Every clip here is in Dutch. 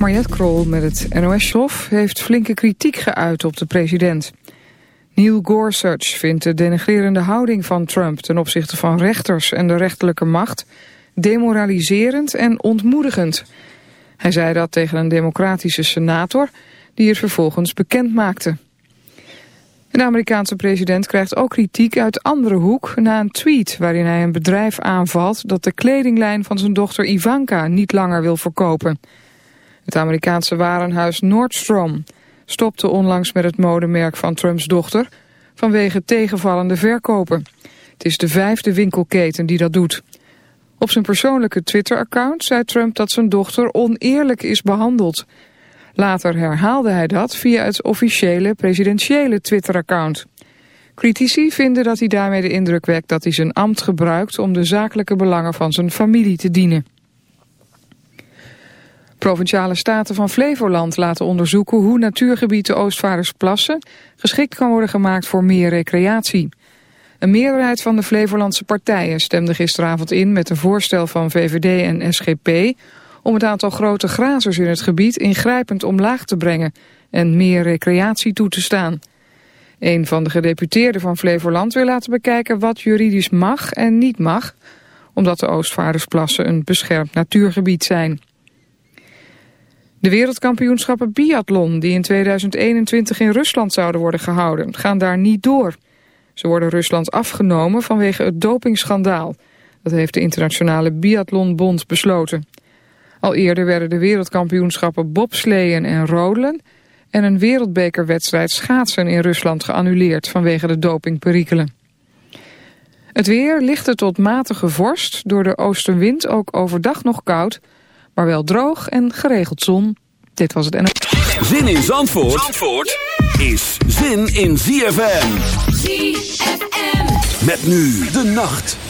Mariette Krol met het NOS-hof heeft flinke kritiek geuit op de president. Neil Gorsuch vindt de denigrerende houding van Trump ten opzichte van rechters en de rechterlijke macht demoraliserend en ontmoedigend. Hij zei dat tegen een democratische senator die het vervolgens bekend maakte. De Amerikaanse president krijgt ook kritiek uit andere hoek na een tweet waarin hij een bedrijf aanvalt dat de kledinglijn van zijn dochter Ivanka niet langer wil verkopen. Het Amerikaanse warenhuis Nordstrom stopte onlangs met het modemerk van Trumps dochter vanwege tegenvallende verkopen. Het is de vijfde winkelketen die dat doet. Op zijn persoonlijke Twitter-account zei Trump dat zijn dochter oneerlijk is behandeld. Later herhaalde hij dat via het officiële presidentiële Twitter-account. Critici vinden dat hij daarmee de indruk wekt dat hij zijn ambt gebruikt om de zakelijke belangen van zijn familie te dienen. Provinciale staten van Flevoland laten onderzoeken hoe natuurgebied de Oostvaardersplassen geschikt kan worden gemaakt voor meer recreatie. Een meerderheid van de Flevolandse partijen stemde gisteravond in met een voorstel van VVD en SGP om het aantal grote grazers in het gebied ingrijpend omlaag te brengen en meer recreatie toe te staan. Een van de gedeputeerden van Flevoland wil laten bekijken wat juridisch mag en niet mag, omdat de Oostvaardersplassen een beschermd natuurgebied zijn. De wereldkampioenschappen biathlon die in 2021 in Rusland zouden worden gehouden, gaan daar niet door. Ze worden Rusland afgenomen vanwege het dopingschandaal. Dat heeft de Internationale Biathlonbond besloten. Al eerder werden de wereldkampioenschappen bobsleeën en rodelen... en een wereldbekerwedstrijd schaatsen in Rusland geannuleerd... vanwege de dopingperikelen. Het weer lichte tot matige vorst, door de oostenwind ook overdag nog koud... maar wel droog en geregeld zon. Dit was het en... Zin in Zandvoort, Zandvoort is zin in ZFM. ZFM. Met nu de nacht.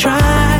try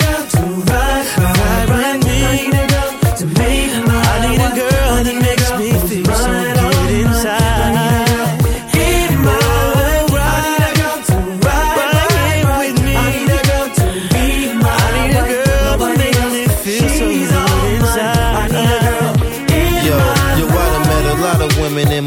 I need a girl that makes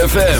ZFM.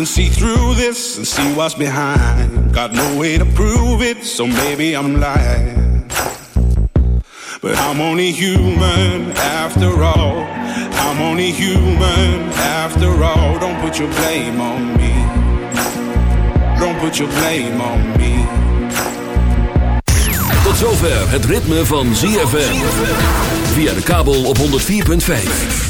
can see through this and see what's behind. Got no way to prove it, so maybe I'm lying. But I'm only human after all. I'm only human after all. Don't put your blame on me. Don't put your blame on me. Tot zover het ritme van ZFM. Via de kabel op 104.5.